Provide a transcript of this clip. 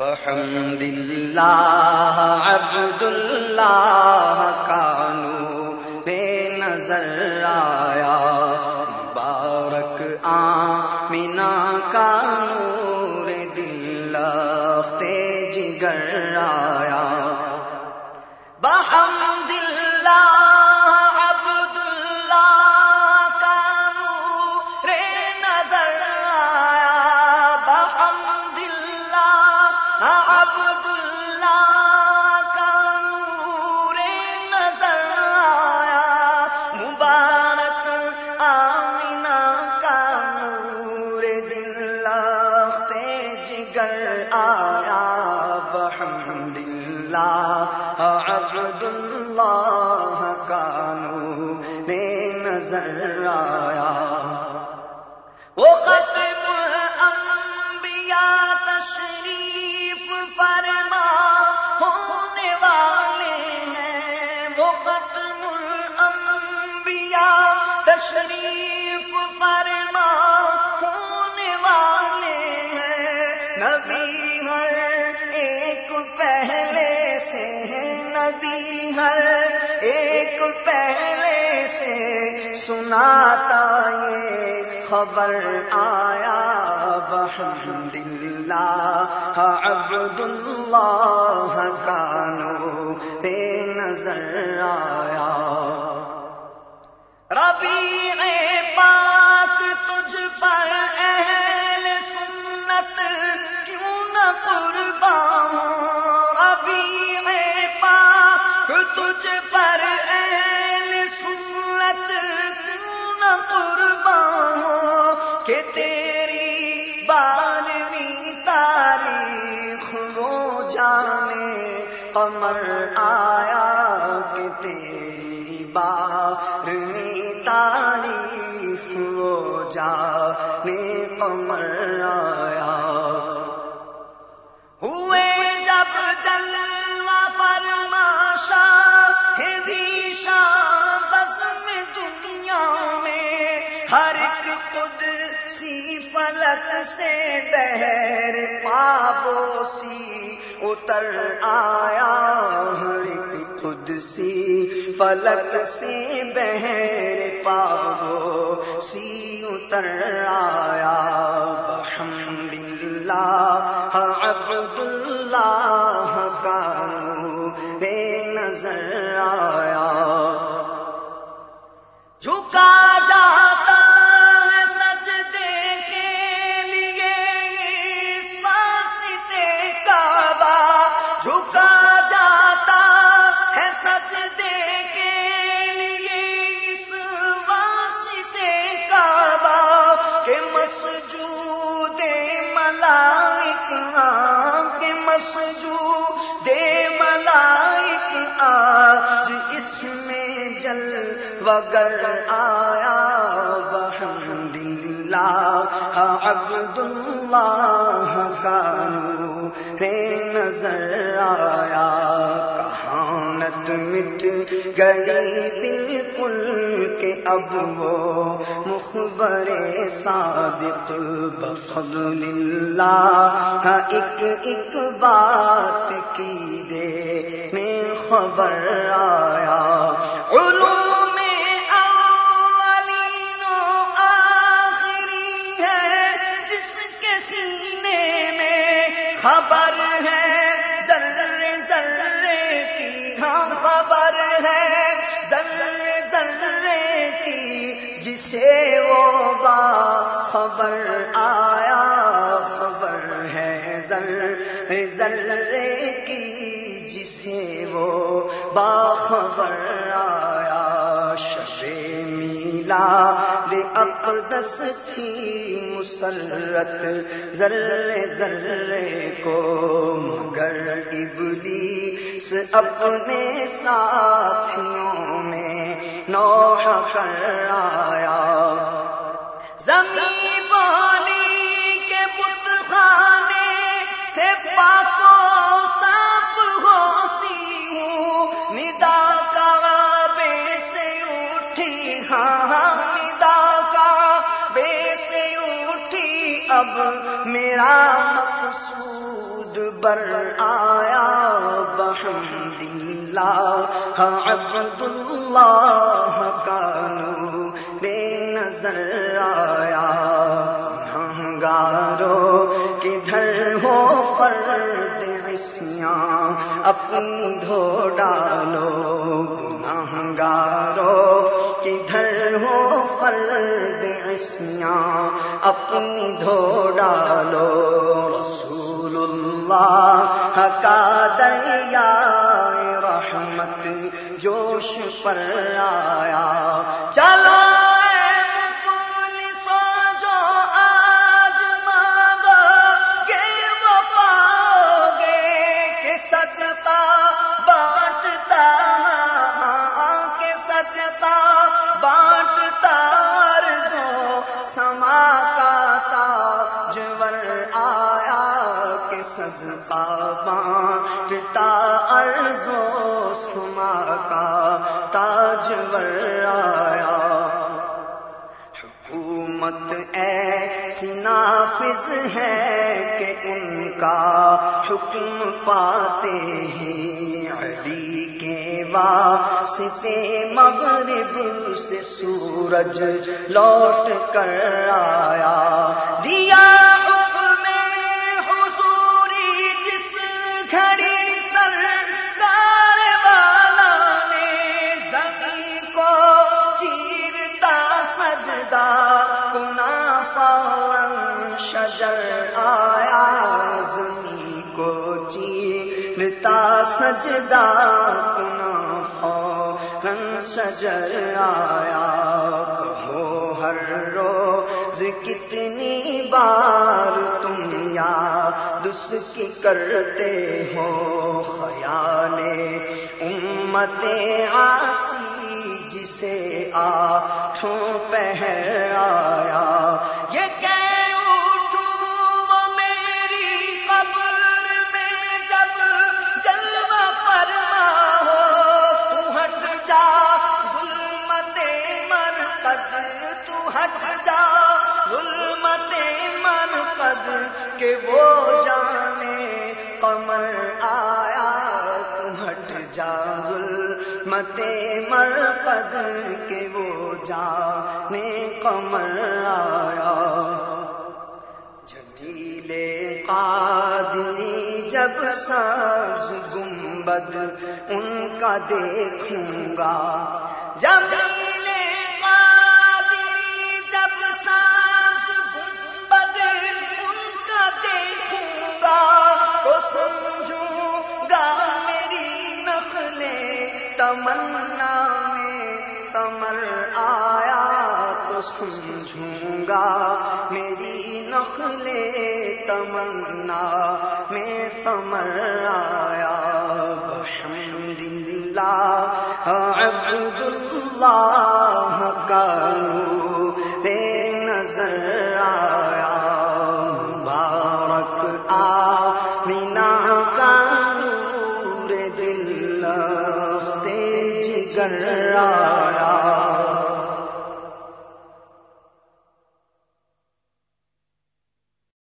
الحمد للہ عبد اللہ کانو بے نظر آیا بارک آمنا کانو رے دل جگر آیا۔ آیا مبارک نور دل آیا بحمد اللہ عبد اللہ کا نور نظر آیا۔ تشریف فرما ہونے والے ہیں۔ نبی ہر ایک پہلے سے ہے۔ نبی ہر ایک پہلے سے سناتا یہ خبر آیا۔ بحمد اللہ عبد اللہ کانو بے نظر آیا۔ جانے قمر آیا۔ ہوئے جب جلوہ فرما شاہدی شاہ بس میں دنیا میں ہر ایک خود سی فلک سے بہر پابوسی اتر آیا۔ ہر ایک خود سی فلک سے بہر پابو سی اتر آیا۔ بحمد اللہ عبد اللہ کا بے نظر آیا۔ جھکا جاتا ہے سجدے کے لیے، اس واسطے کعبہ۔ جھکا وگر آیا بحمد اللہ عبد اللہ کا نور نظر آیا، کہانت مٹ گئی بالکل کہ اب وہ مخبر صادق بفضل اللہ ایک ایک بات کی دے میں خبر آیا کی خبر ہے ذرے ذرے کی، جسے وہ با خبر آیا خبر ہے ذرے ذرے کی، جسے وہ باخبر آیا شب میلا اقدس تھی مسرت ذرے ذرے کو مگر ابلیس اپنے ساتھیوں میں نوح کر آیا۔ زمین بالی کے بت خانے سے پاکو صاف ہوتی ہوں۔ ندا کا بے سے اٹھی ہاں۔ اب میرا مقصود بر آیا بہم اللہ عبد اللہ کا نور نظر آیا۔ گارو کدھر ہو فرد عصیاں، اپنی دھو ڈالو۔ گناہ گارو کدھر ہو فرد عصیاں اپنی دھو ڈالو رسول اللہ کا دریا رحمت جوش پر آیا۔ چلو بانٹتا ارض و سما کا تاجور آیا۔ حکومت ایسی نافذ ہے کہ ان کا حکم پاتے ہیں۔ علی کے واسطے مغرب سے سورج لوٹ کر آیا۔ دیا سجدہ کنا فوراً سجر آیا، کہو ہر روز کتنی بار تم یاد اس کی کرتے ہو، خیال امت آسی جسے آٹھوں پہر آیا، یہ کہ کہ وہ جانے کمر آیا تم ہٹ جا۔ ظلمت مرقد کہ وہ جانے کمر آیا۔ جلیلے قادری جب ساز گنبد، ان کا دیکھوں گا۔ جب دوں گا۔ میری نخل تمنا میں سمر آیا۔ بحمد اللہ عبد اللہ کا نور